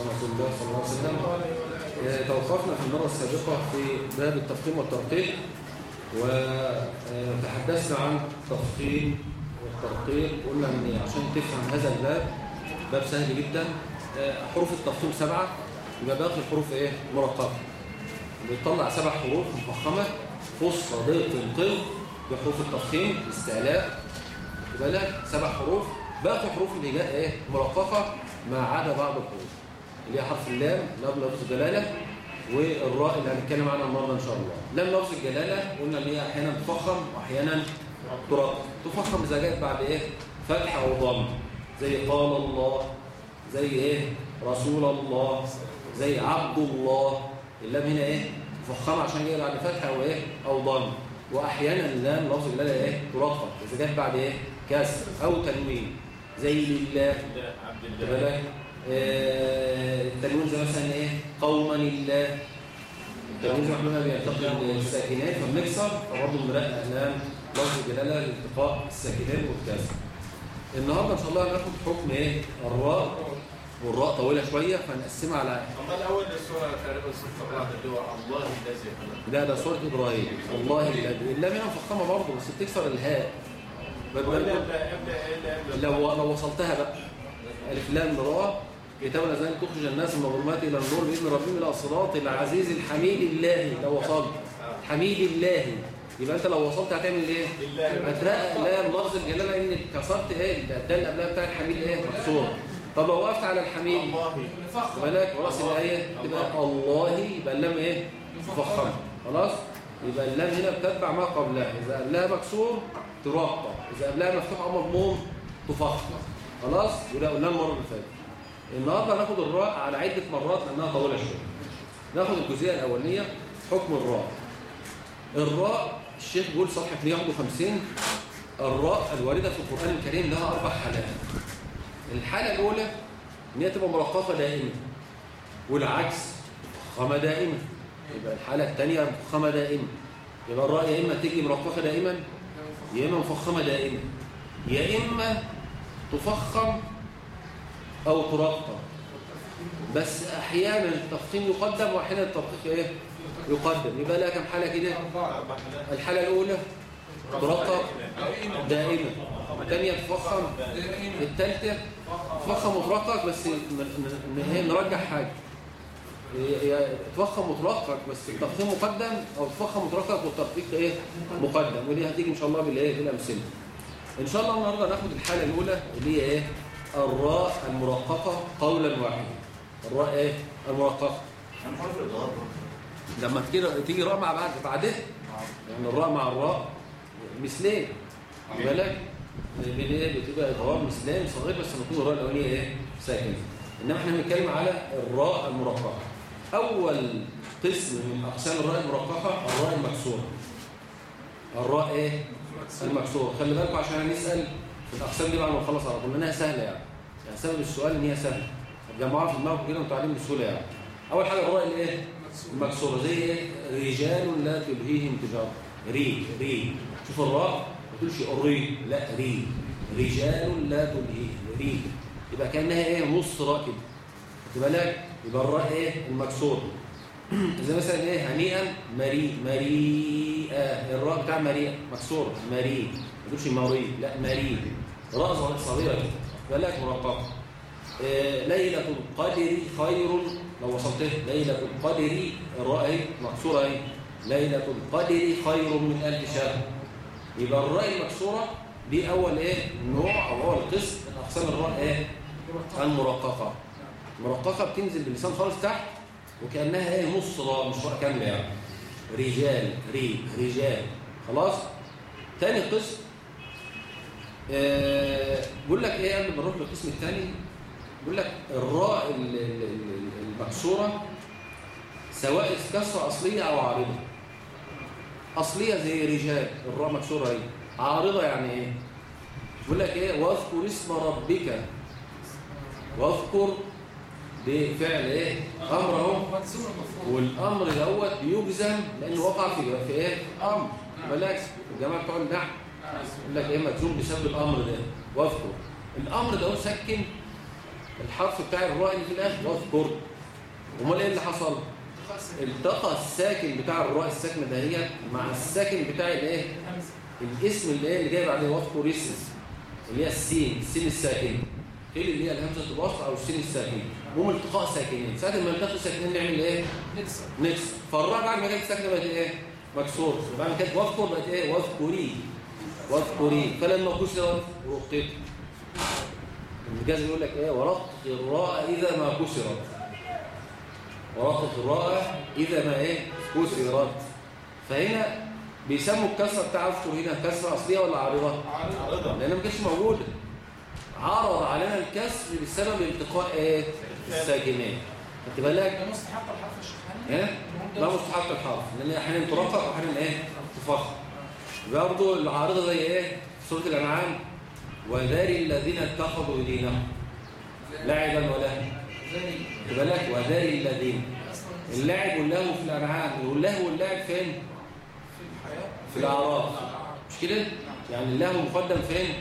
ورسول الله صلى الله عليه وسلم. آه، توقفنا في المرة السابقة في باب التفخيم والترقيق وتحدثنا عن التفخيم والترقيق. قلنا إن عشان تفهم هذا الباب باب سهل جدا. آه، حروف التفخيم سبعة يبقى باقي الحروف إيه؟ مرققة بيطلع سبع حروف مفخمة فصة ضيق قل بحروف التفخيم استعلاء. يبقى لك سبع حروف. باقي حروف الهجاء إيه؟ مرققة ما عدا بعض الحروف. اللي هي حرف اللام لام لفظ الجلاله والراء اللي هنتكلم عنها النهارده إن شاء الله. لام لفظ الجلاله قلنا ان هي أحيانا تفخم واحيانا ترقق تفخم إذا جاءت بعد إيه؟ فتح أو ضم. زي قال الله زي إيه؟ رسول الله زي عبد الله. اللام هنا إيه؟ مفخمه عشان جاية بعد فتح أو إيه؟ أو ضم. واحيانا اللام لفظ الجلاله إيه؟ ترقق إذا جت بعد إيه؟ كسر أو تنوين. زي لله. عبد الله. زي مثلا إيه قوما لله. التنوين زي ما إحنا قلنا بيلتقي الساكنات فبنكسر فبرضه بنرقق لام لفظ الجلاله لالتقاء الساكنات والكسر. النهارده إن شاء الله هناخد حكم إيه؟ الراء والراء طويلة شوية فنقسمها على أما الأول السورة تقريبا ست مرات اللي هو الله الذي خلق. ده ده سورة إبراهيم. والله الذي اللام هنا مفخمه برضه بس بتكسر الهاء. لو لو وصلتها بقى. ألف لام راء. كتاب الأذان تخرج الناس من الظلمات إلى النور بإذن ربهم إلى الصراط العزيز الحميد الله لو وصلت حميد الله يبقى أنت لو وصلت هتعمل إيه؟ الله هترقق لام لفظ الجلالة إن كسرت إيه؟ ده اللي قبلها بتاع الحميد إيه؟ مكسور طب لو وقفت على الحميد بالك رأس الآية تبقى الله يبقى اللام إيه؟ مفخمة خلاص؟ يبقى اللام هنا بتتبع ما قبلها إذا قبلها مكسور ترقق إذا قبلها مفتوح أو مضموم تفخم خلاص؟ قلنا المرة اللي فاتت النهارده هناخد الراء على عدة مرات لأنها طويلة شوية. ناخد الجزئية الأولانية حكم الراء. الراء الشيخ بيقول صفحة 151 الراء الواردة في القرآن الكريم لها أربع حالات. الحالة الأولى إن هي تبقى مرققة دائما والعكس مفخمة دائما. يبقى الحالة الثانية مفخمة دائما. يبقى الراء يا إما تيجي مرققة دائما يا إما مفخمة دائما. يا إما تفخم أو ترقق بس أحيانا التفخيم يقدم وأحيانا الترقيق إيه؟ يقدم. يبقى لها كم حالة كده؟ الحالة الأولى ترقق دائما. الثانية تفخم. الثالثة تفخم وترقق بس؟ نرجح حاجة. تفخم وترقق بس التفخيم مقدم أو تفخم وترقق والترقيق إيه؟ مقدم. ودي هتيجي إن شاء الله بالإيه بالأمثلة إن شاء الله النهاردة ناخد الحالة الأولى اللي هي إيه؟ الراء المرققة قولا واحدا. الراء إيه؟ المرققة. لما تيجي تيجي راء مع بعض بعدها. يعني الراء مع الراء مثلين. بالك؟ إيه؟ بتبقى ادغام مثلين صغير بس المفروض الراء الأولانية إيه؟ ساكنة. إنما إحنا بنتكلم على الراء المرققة. أول قسم من أقسام الراء المرققة الراء المكسورة. الراء إيه؟ المكسورة. خلي بالكم عشان هنسال في الأقسام دي بعد ما نخلص على طول لأنها سهلة يعني. يعني سبب السؤال إن هي سهلة. الجماعه في دماغكم كده متعلمين بسهولة يعني. أول حاجة الراء الايه المكسورة. زي إيه؟ رجال لا تلهيهم تجارة. ري ري شوف الراء ما تقولش الري لا ري رجال لا تلهيهم ري يبقى كأنها إيه؟ نص راء كده. خد بالك؟ يبقى الراء إيه؟ المكسور زي مثلا إيه؟ هنيئا مري مريئة. الراء بتاع مريئه مكسور مري ما تقولش مري لا مري راء صغيرة كده خد بالك مرققه آه، ليلة القدر خير لو وصلته. ليلة القدر الراء اهي مكسورة اهي ليلة القدر خير من ألف شهر. يبقى الراء المكسورة دي أول إيه؟ نوع أو أول قسم من أقسام الراء إيه؟ المرققة. المرققة بتنزل باللسان خالص تحت وكأنها إيه؟ نص راء مش راء كاملة يعني. رجال ري رجال. خلاص؟ تاني قسم بيقول لك إيه قبل ما نروح للقسم الثاني بيقول لك الراء ال- ال- ال- المكسورة سواء كسره أصلية أو عارضة. أصلية زي رجال الراء مكسورة اهي عارضة يعني إيه؟ بيقول لك إيه واذكر اسم ربك. واذكر بفعل إيه؟ أمر اهو والأمر دوت بيجزم لأنه وقع في إيه؟ أمر. ملاك الجماعه بتوع النحو يقول لك إيه مجزوم بسبب الأمر ده. واذكر. الأمر ده سكن. الحرف بتاع الراء اللي في الآخر واذكر. امال إيه اللي حصل؟ التقى الساكن بتاع الراء الساكنة دهيت مع الساكن بتاع الإيه؟ الاسم اللي إيه اللي جاي بعدين واذكر اسم. اللي هي السين السين الساكن. إيه اللي هي الهمزة الوصل أو السين الساكن؟ هم التقاء ساكنين. ساعة ما التقوا ساكنين نعمل إيه؟ نكسر. نكس فالراء بعد ما كانت ساكنة بقت إيه؟ مكسور بعد ما كانت واذكر بقت إيه؟ واذكري. واذكري. فلما كسرت رقت المجاز يقول لك إيه؟ ورقق الراء إذا ما كسرت. ورقق الراء إذا ما إيه؟ كسرت. فهنا بيسموا الكسرة بتاع اذكر هنا كسرة أصلية ولا عارضة؟ عرضة لانها ما كانتش موجوده عرض علينا الكسر بسبب التقاء إيه؟ الساكنين. خدت بالك؟ ده مستحق الحرف الشيخاني إيه؟ لا مستحق. الحرف. لأن أحيانا ترقق واحيانا إيه؟ تفخم برضه العارضة زي إيه؟ في سورة الأنعام. وذاري الذين اتخذوا دينهم. لعبا ولهوا خد بالك وذاري الذين. اللعب واللهو في الأنعام. واللهو واللعب فين؟ في الأعراف. مش كده؟ يعني اللهو مقدم فين؟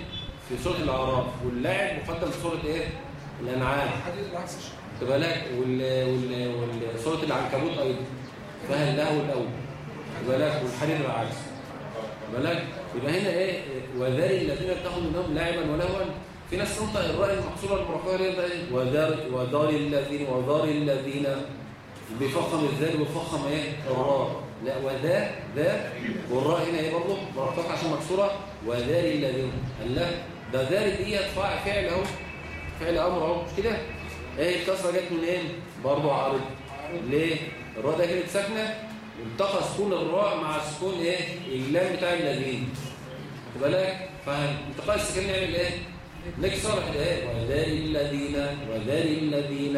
في سورة الأعراف. واللعب مقدم في سورة إيه؟ وال وال وال- سورة العنكبوت أيضا. فيها اللهو الأول خد بالك والحرير العكس بالك يبقى هنا إيه؟ وذاري الذين اتخذوا منهم لعبا ولهوا. في ناس تنطق الراء المحصوره المرققه اللي هي إيه وذار وذار الذين وذار الذين بيفخم الذال ويفخم إيه؟ الراء. لا وذا ذا والراء هنا إيه برضه؟ مرققه عشان مكسورة. وذاري الذين. قال لا ده ذاري ديت فاعل أهو. فعل أمر أهو. مش كده؟ إيه الكسره جت منين برضه عارض ليه؟ الراء ده كانت ساكنة. والتقى سكون الراء مع سكون إيه؟ اللام بتاع الذين. خد بالك؟ فالتقاء السكن نعمل إيه؟ نكسر كده إيه؟ وذاري الذين وذاري الذين.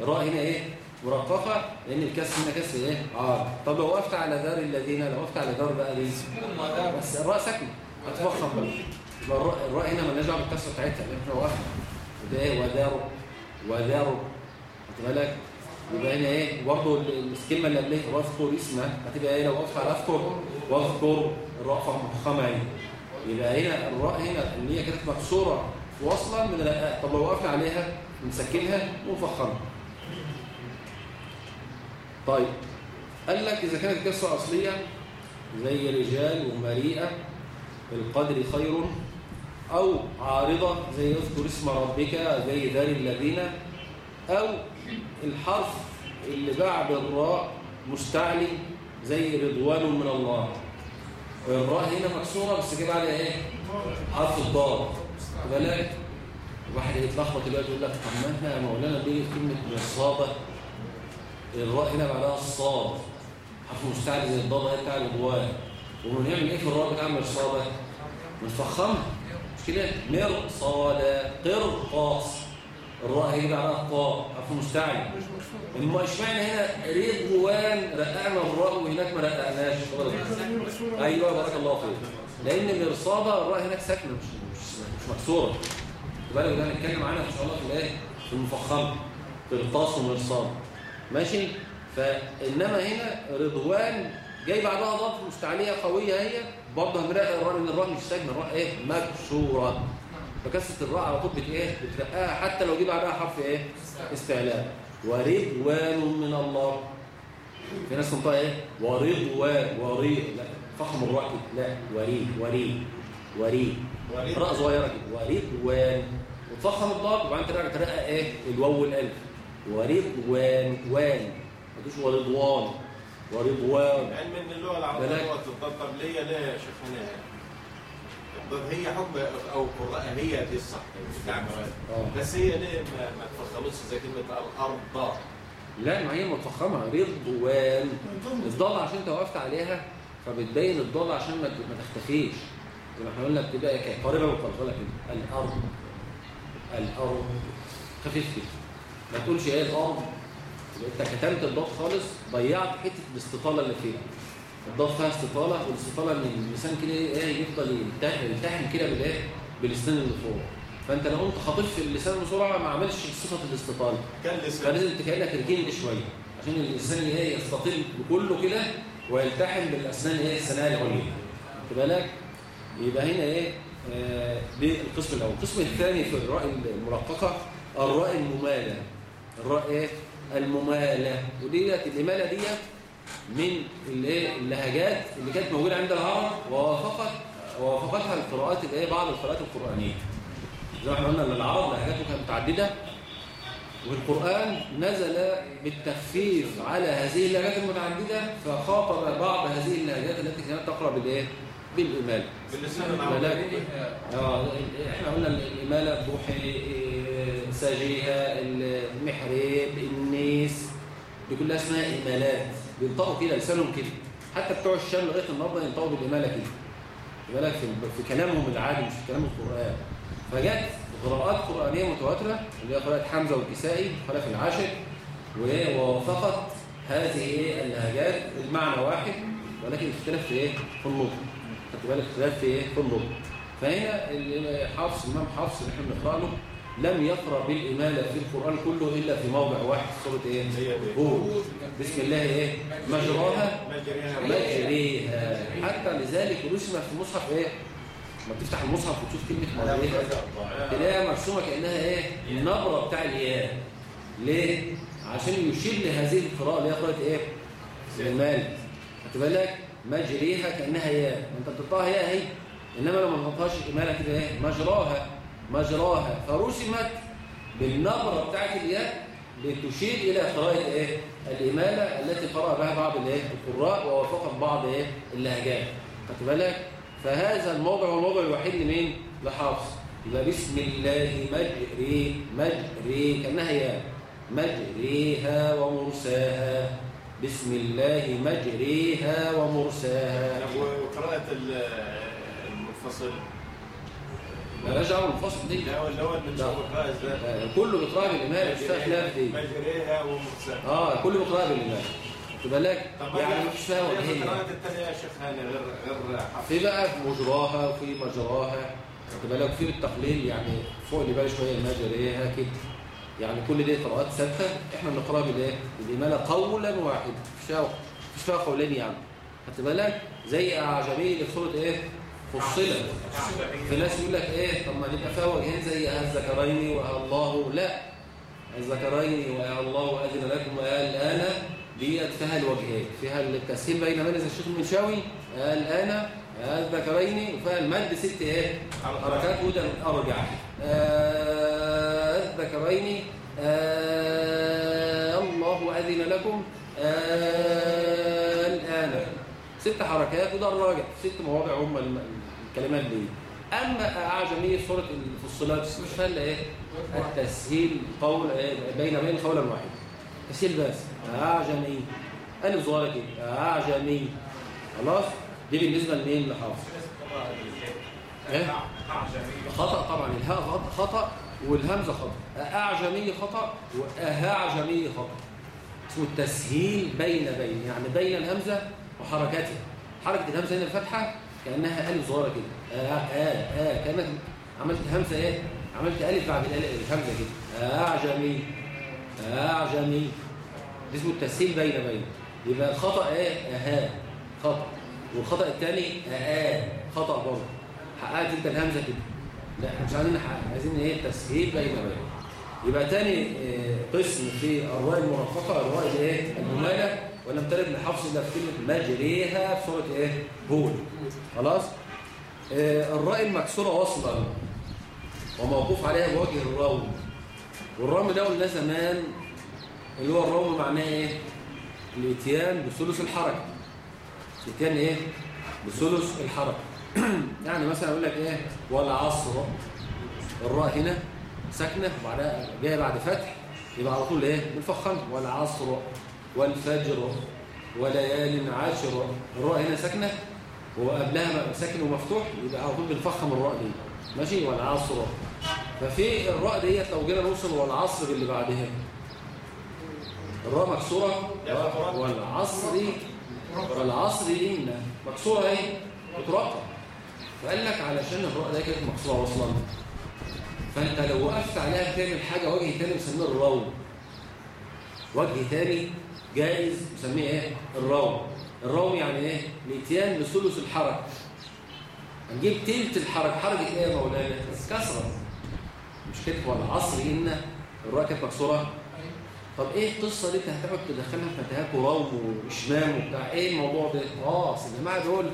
الراء هنا إيه؟ مرققة لأن الكسر هنا كسر إيه؟ آه طب لو وقفت على ذار الذين لو وقفت على ذار بقى دي؟ بس الراء ساكنه هتفخم بقى. الراء هنا مالناش دعوة بالكسره بتاعتها. لأن إحنا وقفنا. وده إيه؟ وذاروا وذاروا خد بالك؟ يبقى هنا إيه؟ برضه ال- الكلمة اللي قبلها. واذكر اسمه هتبقى إيه لو وقفت على اذكر. واذكر الراء مفخمه اهي يبقى هنا الراء هنا اللي هي كانت مكسورة واصلا من الرقاق طب لو وقفنا عليها نسكنها ونفخمها طيب. قال لك إذا كانت كسره أصلية زي رجال ومريئة القدر خير أو عارضة زي يذكر اسم ربك زي دار الذين أو الحرف اللي بعد الراء مستعلي زي رضوان من الله. الراء هنا مكسورة بس جه بعدها إيه؟ حرف الضاد. بالك؟ الواحد يتلخبط دلوقتي يقول لك طب ما إحنا يا مولانا دي كلمة مصابه الراء هنا بعدها الصاد حرف مستعلي زي الضاد هي بتاع الرضوان ونعمل إيه في الراء بتاع المصابه نفخمها مش كده؟ مرصاد قرطاس الراء هيجي بعدها قاء حرف مشهور اما إشمعنى هنا رضوان رقعنا الراء وهناك ما رقعناش أيوه بارك الله فيك. لأن مرصاده الراء هناك ساكنه مش مش, مكسورة. بالك ده هنتكلم عنها إن شاء الله في الايه في المفخمة القاص ومرصاد ماشي؟ فإنما هنا رضوان جاي بعدها ضاد مستعلية قوية هي. برضه هنلاقي الراء إن الراء مش ساكنه الراء إيه؟ مكسورة. فكسره الراء على طول بت إيه بترقاها حتى لو جه بعدها حرف إيه؟ استعلاء. ورضوان من الله. في ناس تنطق إيه؟ ورضوان وري لا فخم الراء كده. لا وري وري وري. راء صغيرة كده. ورضوان. وتفخم الضاد وبعدين ترقى ترقى إيه؟ الواو والألف. ورضوان وان. ما تقولش ورضوان. ورضوان. علم ان اللغة العربية الضاد طب ليه ليه يا شيخ هنا؟ هي حكم أو قراءة هي دي الصح آه. بس هي ليه ما, تفخمتش زي كلمة الأرض؟ لا ما هي متفخمة. رضوان الضاد عشان انت وقفت عليها فبتبين الضاد عشان ما تختفيش. زي ما إحنا قلنا بتبقى قريبه من القلقله كده الأرض الأرض خفيف كده ما تقولش إيه الأرض؟ انت كتمت الضاد خالص ضيعت حتة الاستطالة اللي فيها. الضاد فيها استطالة والاستطالة إن اللسان كده إيه يفضل يلتحم كده بالإيه؟ بالاسنان اللي فوق. فأنت لو قمت خاطف في اللسان بسرعة ما عملش صفة الاستطالة. فلازم كانك رجلت شوية عشان الإنسان إيه يستطيل بكله كده ويلتحم بالأسنان إيه السنان العليا. خد بالك؟ يبقى هنا إيه؟ آه، دي القسم الأول. القسم الثاني في الراء المرققه الراء الممالة. الراء إيه؟ الممالة. وديت الإمالة دي من الايه اللهجات اللي كانت موجودة عند العرب ووافقت ووافقتها القراءات الايه بعض القراءات القرآنية. زي ما إحنا قلنا إن العرب لهجاته كانت متعددة. والقرآن نزل بالتخفيف على هذه اللهجات المتعددة فخاطب بعض هذه اللهجات التي كانت تقرأ بالإيه؟ بالإمالة للمعروفين آه إحنا قلنا الإمالة بوحي ساجيها المحريب النيس دي كلها اسمها إمالات بينطقوا كده لسانهم كده. حتى بتوع الشام لغاية النهارده ينطقوا بالإمالة كده. بالك في في كلامهم العادي مش في كلام القرآن. فجت قراءات قرآنية متواترة اللي هي قراءة حمزة والكسائي خلف العاشر ووافقت هذه اللهجات المعنى واحد ولكن اختلاف في إيه؟ في النطق. خدت بالك؟ اختلاف في إيه؟ في النطق. فهنا حفص الإمام حفص اللي إحنا بنقرأ له لم يقرأ بالاماله في القرآن كله إلا في موضع واحد سوره إيه؟ هي دي. هود. بسم الله إيه؟ مجراها؟ مجريها. حتى لذلك رسم في المصحف إيه؟ لما تفتح المصحف وتشوف كلمة مجريها. تلاقيها مرسومة كأنها إيه؟ النبرة بتاع الياء ليه؟ عشان يشير لهذه القراءة اللي هي قراءة إيه؟ المال خدت بالك؟ مجريها كأنها ياء أنت بتطلعها ياء أهي. إنما لو ما تحطهاش اماله كده إيه؟ مجراها. مجراها فرسمت بالنبره بتاعت الياء لتشير إلى قراءه إيه؟ الإمالة التي قرأ بها بعض الإيه؟ القراء ووافقت بعض إيه؟ اللهجات. خدت بالك؟ فهذا الموضع هو الموضع الوحيد لمين؟ لحفص يبقى بسم الله مجري مجري كأنها ياء مجريها ومرساها. بسم الله مجريها ومرساها. وقراءة ال- المنفصل مالهاش دعوه بالفصل دي. لا اللي هو اللي إزاي آه، كله بالإمالة مش فيها خلاف دي مجريها ومرساها آه كله بيقرأ بالإمالة خد بالك طب يعني فيها يا شيخ هاني غير غير حفص. في بقى في مجراها وفي مجراها. خد بالك في بالتقليل يعني فوق اللي بقى شوية المجريها كده. يعني كل دي قراءات ثابته إحنا بنقراها بالإيه؟ بالاماله قولا واحدا. مش فيها مش فيها قولين يعني. خدت بالك زي أعجمي اللي في سوره إيه؟ فصلت. في ناس يقول لك إيه طب ما نبقى فيها وجهين زي الذكرين والله لا. الذكرين ويا الله اذن لكم ويا الآن ديت فيها الوجهين. فيها التسهيل بين من الشيخ المنشاوي الآن الذكرين وفيها المد ست إيه؟ حركات وده أرجع. الذكرين الله اذن لكم. آه، ست حركات وده الراجع ست مواضع هم الكلمات دي. أما أعجمية سورة الفصلات مش الا إيه؟ التسهيل قول إيه؟ بين بين قولا واحد تسهيل بس. أعجمي. ألف صغيره كده. أعجمي. خلاص؟ دي بالنسبة لمين لحافظ إيه؟ خطأ طبعا. الهاء غط- خطأ والهمزة خطأ. أعجمي خطأ وأهاعجمي خطأ. اسمه التسهيل بين بين. يعني بين الهمزة وحركاتها حركة الهمزه هنا الفتحة كأنها ألف صغيرة كده. آه آه آه كأنك عملت همزه إيه؟ عملت ألف بعد الهمزة كده. اعجمي اعجمي ده اسمه التسهيل بين بين. يبقى الخطأ إيه؟ أها خطأ. والخطأ الثاني آه خطأ برضه. حققت أنت الهمزة كده. لا إحنا مش عايزين نحقق عايزين إيه؟ تسهيل بين بين. يبقى تاني آه، قسم في الرواية المرفقة الرواية الإيه؟ الممالة. ولم ترد لحفظ الا في كلمة مجريها في سورة إيه؟ هود. خلاص؟ آه، الراء المكسورة وصلا وموقوف عليها بوجه الروم. والروم ده قلنا زمان اللي هو الروم معناه إيه؟ الإتيان بثلث الحركة. الإتيان إيه؟ بثلث الحركة. يعني مثلا أقول لك إيه؟ والعصر. الراء هنا ساكنة وبعدها جاية بعد فتح يبقى على طول إيه؟ بنفخم والعصر والفجر وليال عشر الراء هنا ساكنة؟ وقبلها ساكن ومفتوح يبقى على طول بنفخم الراء دي. ماشي؟ والعصر. ففي الراء ديت لو جينا نوصل والعصر اللي بعدها. الراء مكسورة؟ والعصر والعصر إن. مكسورة اهي بترقق فقال لك علشان الراء دي كانت مكسورة أصلا. فأنت لو وقفت عليها بتعمل حاجة وجه تاني بنسميه الروم وجه تاني جائز بنسميه إيه؟ الروم الروم يعني إيه؟ الاتيان بثلث الحركة. هنجيب تلت الحركة. حركة إيه يا مولانا؟ كسره مش كده والعصر إن الراء كانت مكسورة. طب إيه القصة دي هتقعد تدخلها في متاهات وروم واشمام وبتاع إيه الموضوع ده؟ آه اصل الجماعة دول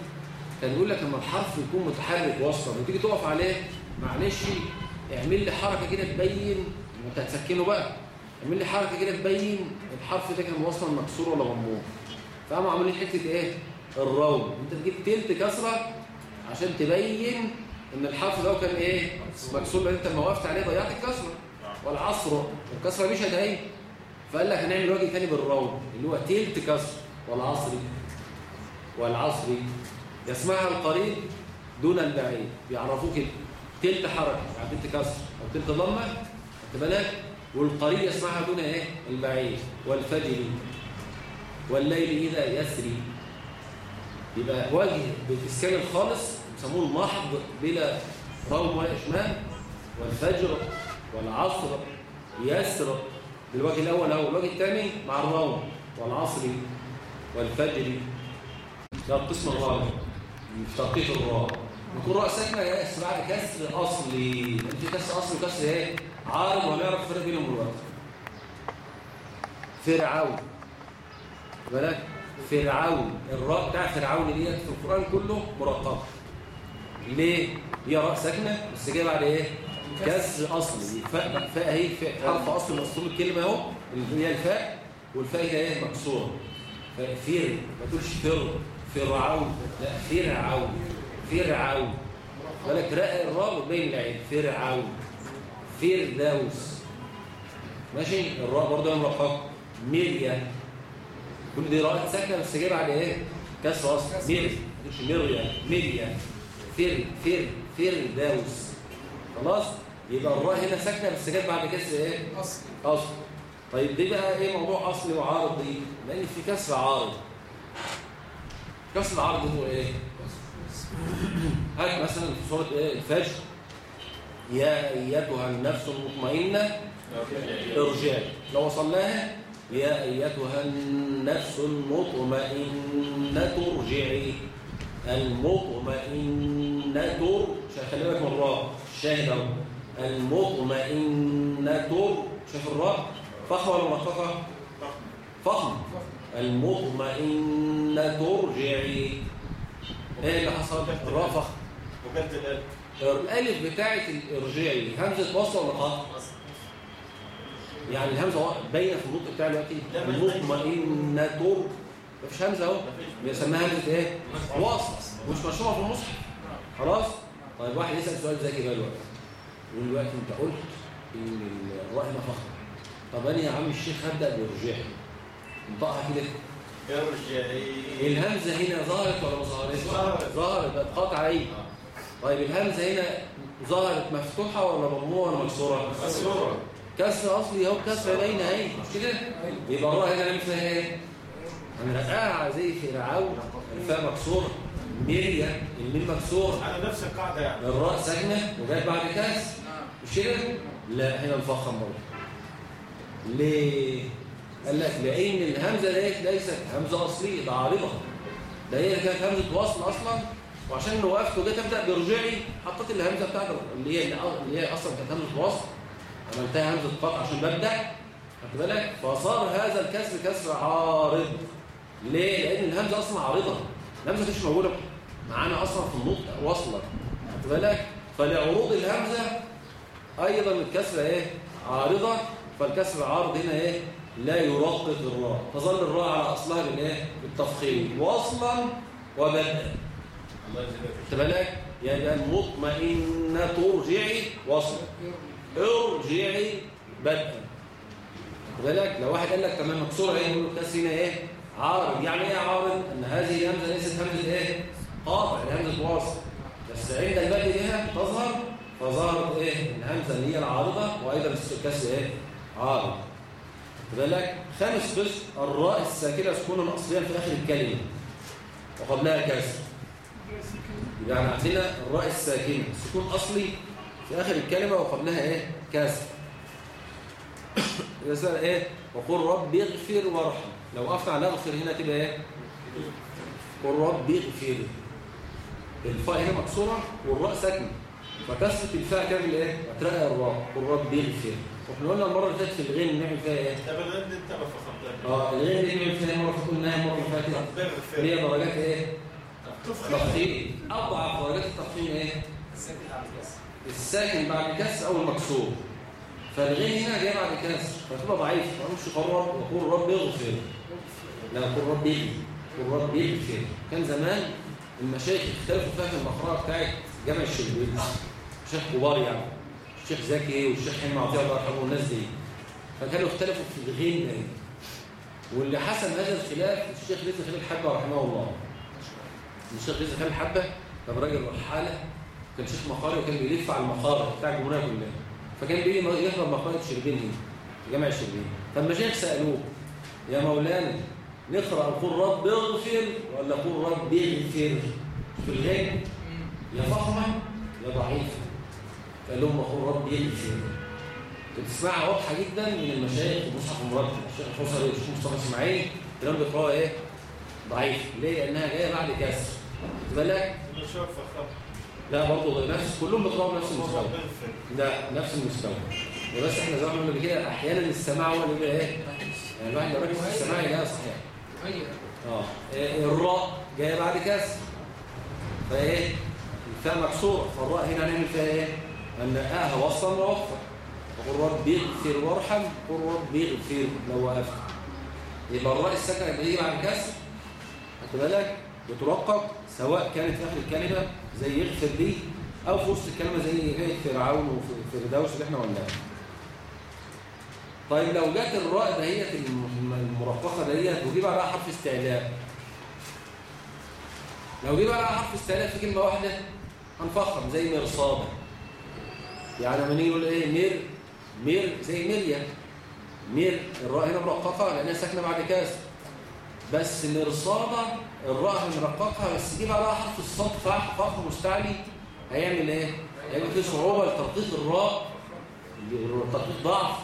كان يقول لك لما الحرف يكون متحرك وسطا وتيجي تقف عليه معلش اعمل لي حركة كده تبين. أنت هتسكنه بقى. اعمل لي حركة كده تبين الحرف ده كان وصلا مكسور ولا مضموم فقاموا عاملين حتة إيه؟ الروم أنت تجيب تلت كسرة عشان تبين إن الحرف ده كان إيه؟ مكسور لأن أنت لما وقفت عليه ضيعت الكسرة. والعصر الكسره مش هتهي فقال لك هنعمل وجه تاني بالروم اللي هو تلت كسر والعصري والعصري يسمعها القريب دون البعيد. بيعرفوه كده تلت حركة يعني تلت كسر أو تلت ضمة. خدت بالك والقريب يسمعها دون إيه؟ البعيد والفجر والليل إذا يسري. يبقى وجه بالإسكان الخالص بيسموه المحض بلا روم ولا إشمام. والفجر والعصر يسر. بالوجه الأول أو الوجه الثاني مع الروم والعصر والفجر. ده القسم الرابع من تدقيق الراء. يكون راء ساكنه يا بعد كسر أصلي. في كسر أصلي وكسر إيه؟ عارض وهنعرف الفرق بينهم دلوقتي فرعون. بالك فرعون الراء بتاع فرعون ديت في القرآن كله مرققه ليه؟ هي راء ساكنة بس جاية بعد إيه؟ كسر اصلي فاء فاء أهي حرف أصل من الكلمة أهو اللي هي الفاء والفاء هي إيه؟ مكسورة. فير ما تقولش فر فرعون. لا فرعون فرعون. بالك راء الراء وتبين العين فرعون. فردوس ماشي؟ الراء برضه مرققه ميريا. كل دي راء ساكنة بس جاية بعد إيه؟ كسر اصل مير مش ميريا. ميريا. فر فر فردوس خلاص؟ يبقى الراء هنا ساكنة بس جت بعد كسر إيه؟ أصلي أصل. طيب دي بقى إيه موضوع اصلي وعارض دي؟ لأن في كسر عارض كسر العارض هو إيه؟ هات مثلا في سوره إيه؟ الفجر. يا أيتها النفس المطمئنة. ارجعي لو وصلناها يا أيتها النفس المطمئنة ارجعي. المطمئنة عشان خلي بالك من الراء. الشاهد أهو. المطمئنة شايف الراء؟ فخمه ولا مرققه فخم المطمئنة ارجعي. إيه اللي حصل؟ الراء فخم وكانت الألف الألف بتاعه الارجعي همزه وصل ولا قطع يعني الهمزة باينة في النطق بتاع دلوقتي؟ المطمئنه مفيش همزة أهو. بيسميها همزة إيه؟ وصل. مش مشروع في المصحف خلاص؟ طيب واحد يسأل سؤال ذكي بقى دلوقتي. يقول دلوقتي أنت قلت إن الراء هنا فخم طب أنا يا عم الشيخ هبدأ بارجعي انطقها كده. ارجعي الهمزة هنا ظهرت ولا ما ظهرتش؟ ظهرت. ظهرت. بقت قاطعة إيه؟ طيب الهمزة هنا ظهرت مفتوحة ولا مضمومة ولا مكسورة؟ مكسورة. كسر أصلي أهو كسر باينه أهي. مش كده؟ يبقى الراء هنا فيها إيه؟ هنرقعها زي فرعون. الفاء مكسورة. ميريا الميم مكسور على نفس القاعدة يعني. الراء ساكنة وجاءت بعد كسر مش كده؟ لا هنا نفخم برضه. ليه؟ قال لك لأن الهمزة ديت ليست همزة أصلية ده عارضه ده هي كانت همزة وصل أصلا. وعشان وقفت وجيت ابدا برجعي حطيت الهمزة بتاعت اللي هي اللي هي أصلا كانت همزة وصل. عملتها همزة قطع عشان ببدأ. خدت بالك؟ فصار هذا الكسر كسر عارض. ليه؟ لأن الهمزة أصلا عارضة. الهمزة مش موجودة. معانا أصلا في النطق واصله خدت بالك؟ فلعروض الهمزة أيضا الكسر إيه؟ عارضة. فالكسر العارض هنا إيه؟ لا يرقق الراء. تظل الراء على أصلها بالإيه؟ بالتفخيم. واصلا وبدءا الله يجزيك خدت بالك يبقى المطمئنه ترجعي وصلا ارجعي بدءا خد بالك لو واحد قال لك تمام مكسوره إيه يقول له الكسر هنا إيه؟ عارض. يعني إيه عارض؟ إن هذه الهمزة ليست همزة إيه؟ قاطع همزة واصل بس عند البدء بها تظهر فظهرت إيه؟ الهمزة اللي هي العارضة وأيضا الكسر إيه؟ عارض. خد بالك خامس قسم الراء الساكنة سكونا اصليا في آخر الكلمة. وقبلها كسر يعني عندنا الراء الساكنة. سكون اصلي في آخر الكلمة وقبلها إيه؟ كسر مثلا إيه؟ وقل رب اغفر وارحم. لو وقفنا على اغفر هنا تبقى إيه؟ قل رب اغفر. الفاء هنا مكسورة والراء ساكنة. فكسره الفاء تعمل إيه؟ هترقى الراء. قل رب اغفر. وإحنا قلنا المرة اللي فاتت في الغين نعمل فيها إيه؟ طب الغد انت ما فخمتها آه الغين دي نعمل فيها المره اللي فاتت قلناها اللي فاتت هي درجات إيه؟ تفخيم. اضعف درجات التفخيم إيه؟ الساكن على الكسر الساكن بعد كسر أو المكسور فالغين هنا جاي بعد كسر فتبقى ضعيف. ما قول رب. وقول رب يغفر لا قول رب يغفر قول رب يغفر كان زمان المشايخ اختلفوا فيها في المقرأة بتاعت جامع الشربين شيخ كبار يعني. الشيخ زكي والشيخ حلمي عطية الله يرحمه والناس دي. فكانوا اختلفوا في الغين ده. واللي حسم هذا الخلاف الشيخ رزق خليل حبة رحمه الله. الشيخ رزق خليل حبة كان راجل رحاله كان شيخ مقاري وكان بيلف على المقاري بتاع الجمهورية كلها. فكان بيجي يحضر مقالة شربين هنا في جامع الشربين فالمشايخ سألوه يا مولانا نقرأ قل رب اغفر ولا قل رب اغفر؟ في الغين يا فخمة يا ضعيفة. قال لهم قل رب اغفر. بتسمعها واضحة جدا من المشايخ ومصحف مرتب الشيخ الحصري والشيخ مصطفى إسماعيل كلام بيقراها إيه؟ ضعيف. ليه؟ لأنها جاية بعد كسر. فخم لا برضه نفس كلهم بيقرأوا بنفس المستوى. لا نفس المستوى. بس إحنا زي ما قلنا كده أحيانا السماع هو اللي بيبقى إيه؟ يعني الواحد لو ركز في السماع يلاقيها صحيح. آه. إيه، الراء جاية بعد كسر فإيه؟ الفاء مكسورة. فالراء هنا هنعمل فيها إيه؟ هنلاقيها وصلا ووقفا وقل رب اغفر وارحم قل رب اغفر لو وقفت. يبقى الراء الساكنة اللي هي بعد كسر خد بالك؟ بترقق سواء كانت في آخر الكلمة زي يغفر دي أو في وسط الكلمة زي إيه فرعون وفردوس اللي إحنا قلناها طيب لو جت الراء دهيت الم- المرققه دهيت وجي بعدها حرف استعلاء. لو جه بعدها حرف استعلاء في كلمة واحدة هنفخم زي مرصاده يعني لما نيجي نقول إيه مر مر زي مرية. مر الراء هنا مرققه لانها ساكنة بعد كسر. بس مرصادا الراء مرققه بس جه بعدها حرف الصاد فخ فخم مستعلي. هيعمل إيه؟ هيعمل فيه صعوبة لترقيق الراء ترقيق ضعف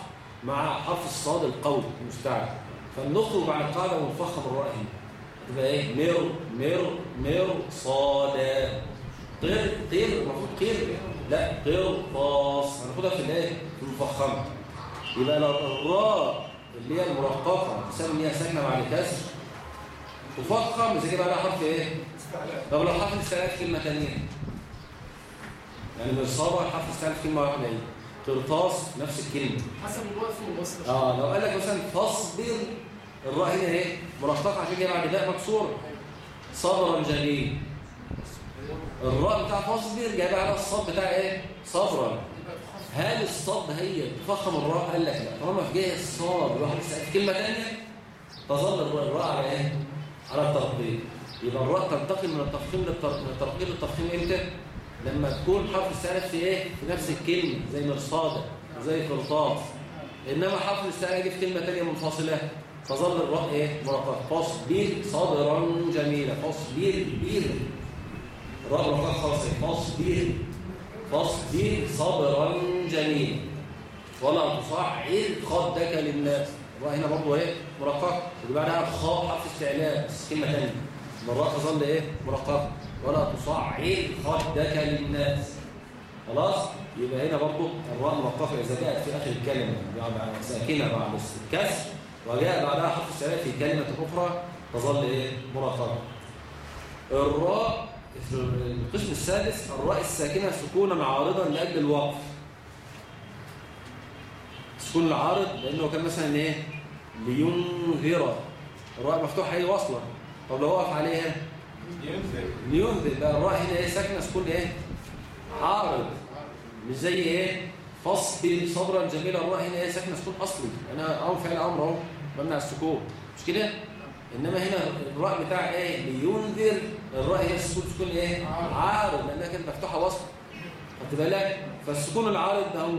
مع حرف الصاد القوي المستعلي. فبنخرج عن القاعدة ونفخم الراء هنا. تبقى إيه؟ مر مر مر صادا غير غير المفروض غير. لا غير طاس هناخدها في الايه في المفخمة. يبقى الراء اللي هي المرققة تسمى ان ساكنه بعد كسر. تفخم اذا كده بقى حرف إيه؟ استعلاء طب لو حرف الاستعلاء في كلمة ثانية يعني مرصاده حرف الاستعلاء في كلمة واحدة إيه؟ قرطاس نفس الكلمة. حسب الوقف والوصل آه لو قال لك مثلا فاصبر الراء هنا إيه؟ مرققه عشان كده بعد باء مكسورة. صبرا جميل الراء بتاع فاصبر جاي بعدها الصاد بتاع إيه؟ صبرا. هل الصاد هي تفخم الراء؟ قال لك لا. طالما في جاية الصاد الواحد في كلمة ثانية تظل الراء على إيه؟ على الترقيق يبقى الراء تنتقل من التفخيم للتر- من الترقيق للتفخيم إمتى؟ لما تكون حرف الاستعلاء في إيه؟ في نفس الكلمة زي مرصاده زي قرطاس إنما حرف الاستعلاء يجي في كلمة ثانية منفصلة تظل الراء إيه؟ مرققه فاصبر صبرا جميلا. فاصبر بير الراء مرققه خالص فاصبر فاصبر صبرا جميلا. ولا تصعر خدك للناس. الراء هنا برضه إيه مرققه اللي بعدها خاء حرف استعلاء بس كلمة ثانية الراء تظل إيه؟ مرققه ولا تصعر خدك للناس. خلاص؟ يبقى هنا برضه الراء مرققه إذا جاءت في آخر الكلمة يعني ساكنه بعد الكسر. وجاء بعدها حرف استعلاء في كلمة أخرى تظل إيه؟ مرققه الراء في القسم السادس الراء الساكنة سكونا عارضا لأجل الوقف. السكون العارض لأنه كان مثلا إيه؟ لينذر. الراء مفتوحه هي واصله طب لو وقف عليها ينزل لينذر. بقى الراء هنا إيه؟ ساكنة سكون إيه؟ عارض مش زي إيه؟ فاصبر صبرا جميلا. الراء هنا إيه؟ ساكنة سكون اصلي أنا أمر فعل أمر أهو بمنع السكون مش كده؟ إنما هنا الراء بتاع إيه؟ لينذر. الراء هي السكون سكون إيه؟ عارض لأنها كانت مفتوحة وصل خدت بالك؟ فالسكون العارض ده هو.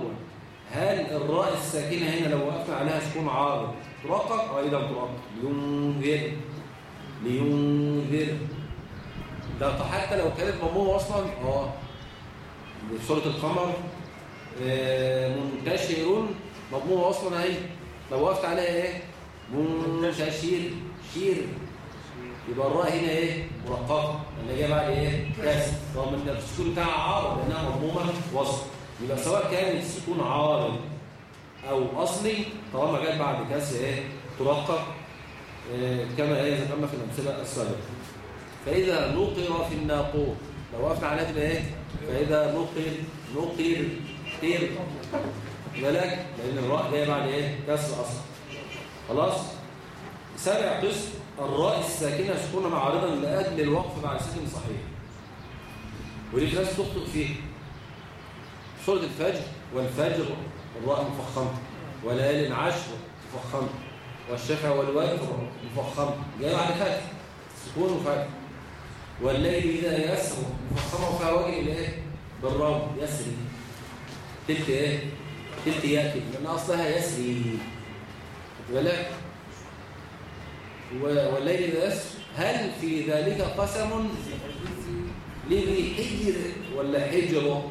هل الراء الساكنة هنا لو وقفنا عليها سكون عارض؟ ترقق أو اذا ترقق لينذر. لينذر. ده حتى لو كانت مضمومه أصلا آه سورة القمر آه، منتشر. مضمومه أصلا أهي. لو وقفت عليها إيه؟ منتشر. شير. يبقى الراء هنا إيه؟ مرققة. اللي جاية بعد إيه؟ كسر رغم ان السكون بتاعها عارض لأنها مضمومه وسط يبقى سواء كان السكون عارض أو أصلي طالما جت بعد كسر إيه؟ ترقق آه، كما هي ذكرنا في الأمثلة السابقة. فإذا نقر في الناقور لو وقفنا على تبقى إيه؟ فإذا نقر نقر قير بالك لأن الراء جاية بعد إيه؟ كسر أصلا خلاص؟ سابع قسم الراء الساكنة سكونا عارضا لأجل الوقف بعد سكن صحيح في ناس تخطئ فيه سورة الفجر والفجر الراء مفخمة وليال عشر مفخمة والشفع والوتر مفخمة جاي بعد فتح. سكون وفتح. والليل إذا يسر مفخمة وفيها وجه الايه بالرب. يسري. تلت إيه؟ تلت يأتي لأن أصلها يسري. بالك؟ والليل إذا يسر. هل في ذلك قسم لذي حجر ولا حجر؟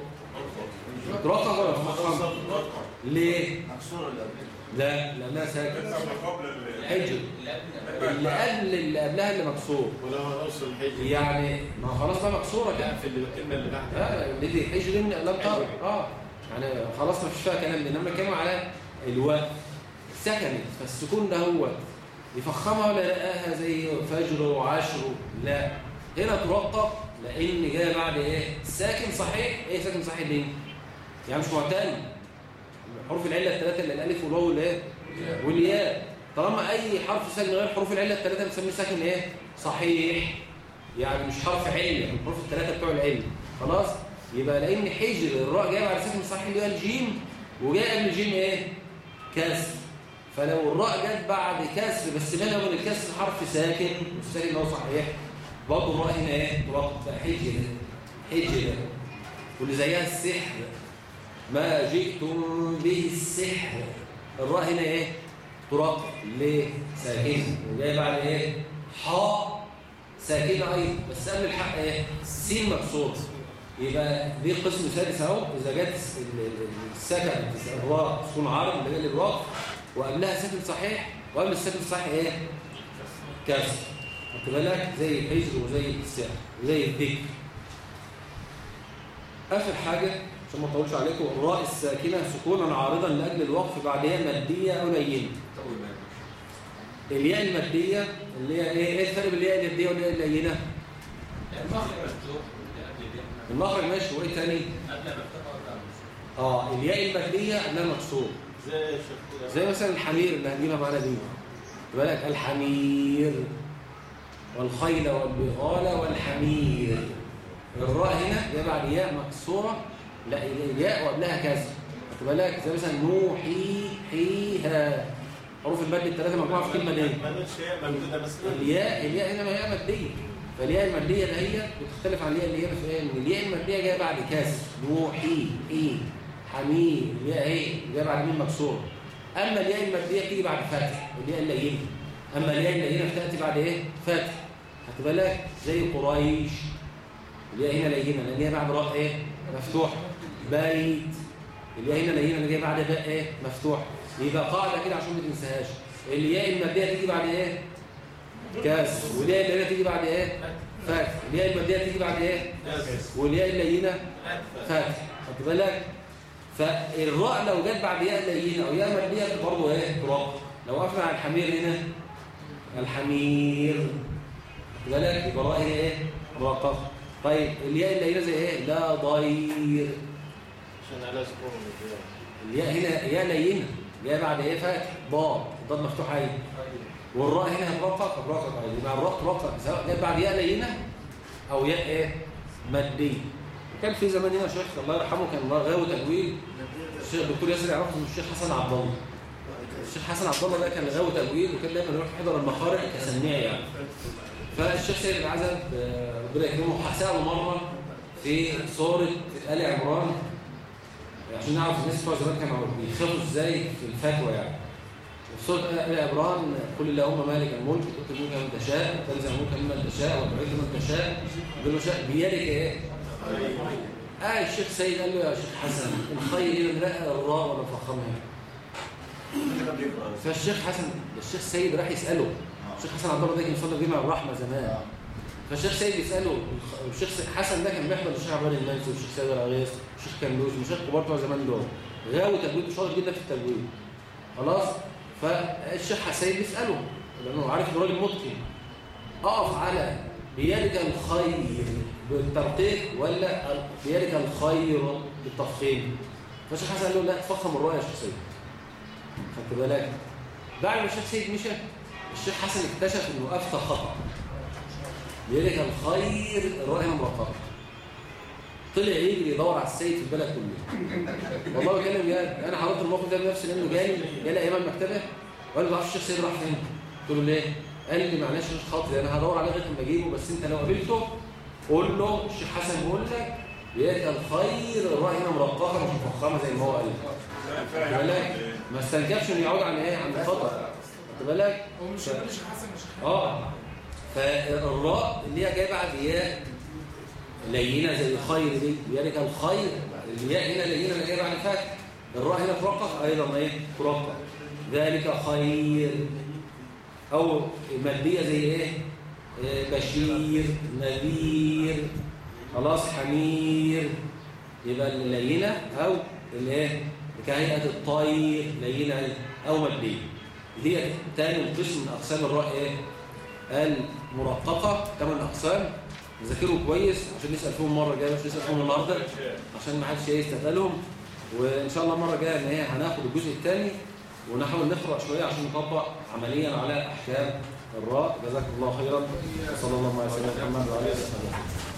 رقم ولا مفخم. ليه؟ مكسور لا ما قبل ال- حجر اللي قبل اللي قبلها اللي مكسور. ولما نوصل الحج يعني ما خلاص بقى مكسوره كده لا في الكلمة اللي بعدها. آه الذي حجر لم ترى آه. يعني خلاص ما فيش فيها كلام لأن لما كانوا على الواء سكنت فالسكون ده هو. يفخمها ولا لقاها زي فجر وعشر؟ لا. هنا ترقق لأن جاية بعد إيه؟ ساكن صحيح. إيه ساكن صحيح؟ ليه؟ يعني مش معتل. حروف العلة الثلاثه اللي الألف والواو والايه والياء. طالما أي حرف ساكن غير حروف العلة الثلاثه بنسميه ساكن إيه؟ صحيح. يعني مش حرف عله من الحروف الثلاثه بتوع العله خلاص؟ يبقى لأن حجر الراء جاية بعد ساكن صحيح اللي هو الجيم وجاء قبل الجيم إيه؟ كسر فلو الراء جت بعد كسر بس بينها وبين الكسر حرف ساكن والساكن اللي هو صحيح. برضه الراء هنا إيه؟ ترقق بقى حجر حجر. واللي زيها السحر. ما جئتم به السحر. الراء هنا إيه؟ ترقق ليه؟ ساكن وجاي بعد إيه؟ حاء. ساكنة أيضا. بس قبل الحق إيه؟ سين مكسور يبقى دي قسم سادس أهو؟ إذا جت ال- ال- السكن الراء سكون عارض اللي جاي للراء. وقبلها ساكن صحيح. وقبل الساكن الصحيح إيه؟ كسر. خدت بالك؟ زي الحجر وزي السحر وزي الذكر. آخر حاجة. عشان ما اطولش عليكم. الراء الساكنة سكونا عارضا لأجل الوقف بعدها مادية أو لينه الياء المادية اللي هي إيه؟ إيه الفرق بين الياء المادية والياء اللينه المخرج ماشي وإيه تاني؟ آه الياء المادية قبلها مكسور. زي زي مثلا الحمير اللي هنجيبها معانا دي. بالك الحمير والخيل والبغال والحمير. الراء هنا جاية بعد ياء مكسورة لا الياء وقبلها كسر خد بالك زي مثلا نوحي حيها. حروف المد الثلاثه مجموعة في كلمة بس الياء الياء هنا ما هي مادية. فالياء المادية اللي هي بتختلف عن الياء اللي هي في إيه الياء المادية جاية بعد كسر نوحي حي حمير الياء اهي جاية بعد ميم مكسوره أما الياء المادية بتيجي بعد فتح الياء اللينه أما الياء اللينه بتأتي بعد إيه؟ فتح خدت بالك زي قريش. الياء هنا لينة لأن هي بعد راء إيه؟ مفتوح بيت. الياء هنا لينه اللي جاية بعد باء إيه؟ مفتوح. يبقى قاعدة كده عشان ما تنساهاش. الياء المادية تيجي بعد إيه؟ كاس. والياء اللينه تيجي بعد إيه؟ فتح الياء المادية تيجي بعد إيه؟ والياء اللينة؟ فتح خدت بالك؟ فالراء لو جت بعد ياء لينه أو ياء ماديه برضه إيه؟ تراق لو وقفنا على الحمير هنا. الحمير. بالك؟ يبقى الراء هنا إيه؟ مرققه طيب الياء اللينة زي إيه؟ لا ضير. عشان. الياء هنا ياء لينه جاية بعد إيه؟ فتح ضاد الضاد مفتوح اهي والراء هنا هترقق هترقق اهي يبقى الراء ترقق سواء جت بعد ياء لينه أو ياء إيه؟ ماديه وكان في زمان هنا شيخ الله يرحمه كان الله غاوي تأويل. الشيخ الدكتور ياسر يعرفه الشيخ حسن عبد الله. الشيخ حسن عبد الله ده كان غاوي تأويل وكان دايما يروح يحضر المقارئ كسميع يعني. فالشيخ سيد العزب آه، ربنا يكرمه سأله مرة في سورة آل عمران. عشان نعرف الناس بتوع زمان كانوا بيخافوا إزاي في الفتوى يعني. في سورة آل عمران قل اللهم مالك الملك تؤتي الملك من تشاء وتنزع الملك ممن تشاء وتعز من تشاء. شاء بيدك إيه؟ آه الشيخ سيد قال له يا شيخ حسن الخير لا الراء ولا فخمها فالشيخ حسن الشيخ سيد راح يسأله. الشيخ حسن عبد الله ده كان يصلي بينا الرحمة زمان. فالشيخ سيد بيسأله الشيخ حسن ده كان بيحضر الشيخ عبد المنسي والشيخ سيد العغيث والشيخ كندوز والشيخ كبار بتوع زمان دول. غاوي تجويد وشاطر جدا في التجويد. خلاص؟ فالشيخ حسين بيساله لأنه عارف إن الراجل متقن أقف على بيدك الخير بالترقيق ولا بيدك الخير بالتفخيم؟ فالشيخ حسن قال له لا تفخم الرؤيا يا شيخ سيد. خدت بالك؟ بعد ما الشيخ سيد مشى الشيخ حسن اكتشف إنه أفتى خطا بيدك الخير الرؤيا مرققه طلع يجري يدور على السيد في البلد كله. والله بكلم بجد أنا حضرت الموقف ده بنفسي لأنه جالي جالي أيام المكتبه وقال لي ما أعرفش الشيخ سيد راح فين. قلت له ليه؟ قال لي معلش مش خاطري أنا هدور عليه لغاية ما أجيبه بس أنت لو قابلته قول له الشيخ حسن بيقول لك بيدك الخير هنا مرققه مش مفخمة زي ما هو قال. بالك؟ ما استنكفش إنه يعود عن إيه عن الخطا خد بالك؟ هو مش الشيخ حسن مش. آه. فالراء اللي هي جاية بعد ياء لينة زي الخير دي بيدك الخير الياء هنا لينة اللي جاية بعد فتح الراء هنا ترقق أيضا إيه؟ ترقق ذلك خير. أو ماديه زي إيه؟ آه، بشير نذير خلاص حمير. يبقى اللينة أو الايه كهيئة الطير لينة أو ماديه دي تاني قسم من أقسام الراء إيه؟ المرققه ثمان أقسام. نذاكرهم كويس عشان نسأل فيهم مره جاية مش نسأل فيهم النهارده عشان ما حدش يستثقلهم وإن شاء الله المرة الجاية إن هي هناخد الجزء الثاني ونحاول نقرأ شوية عشان نطبق عمليا على أحكام الراء. جزاكم الله خيرا. وصلى الله على سيدنا محمد وعلى آله وصحبه.